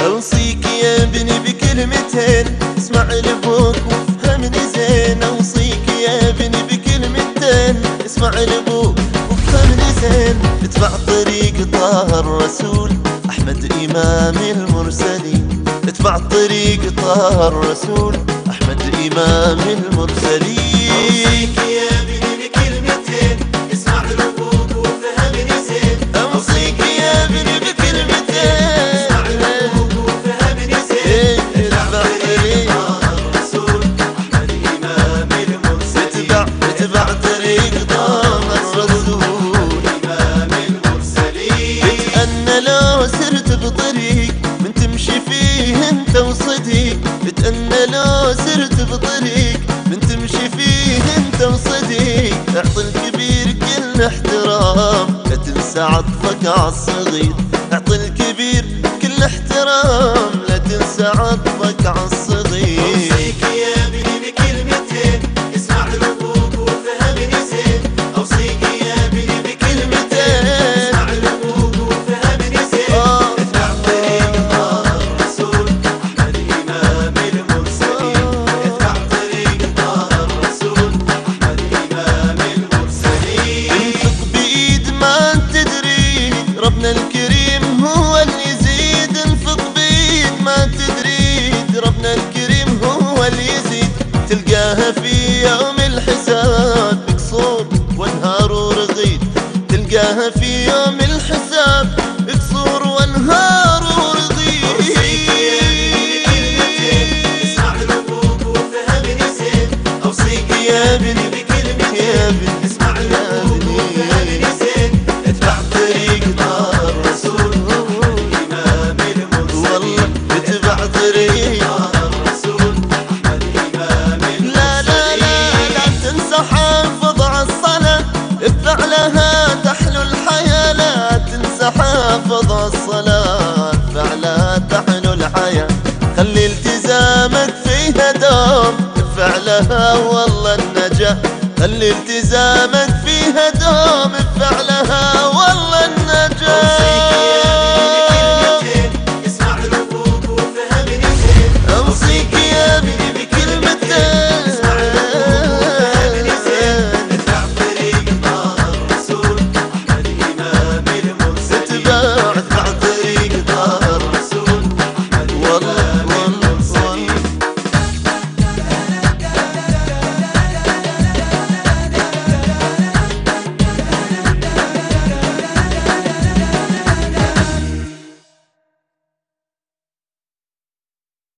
اوصيك يا ابني بكلمتين اسمع لابوك وافهمني زين. اوصيك يا ابني بكلمتين اسمع لابوك وافهمني زين. اتبع طريق طه الرسول أحمد إمام المرسلين. اتبع طريق طه الرسول إيه، أحمد إمام المرسلين لو سرت بطريق من تمشي فيه انت وصديق لو سرت بطريق من تمشي فيه أنت وصديق. أعطي الكبير كل احترام لا تنسى عطفك عالصغير أعطي الكبير كل احترام. ما تدري ربنا الكريم هو اللي يزيد. تلقاها في يوم الحساب بقصور وانهار ورغيد تلقاها في يوم الحساب بقصور وانهار ورغيد أوصيك يا ابني على الصلاة بفعلها تحلو الحياة. خلي التزامك فيها دوم بفعلها والله النجاة. خلي التزامك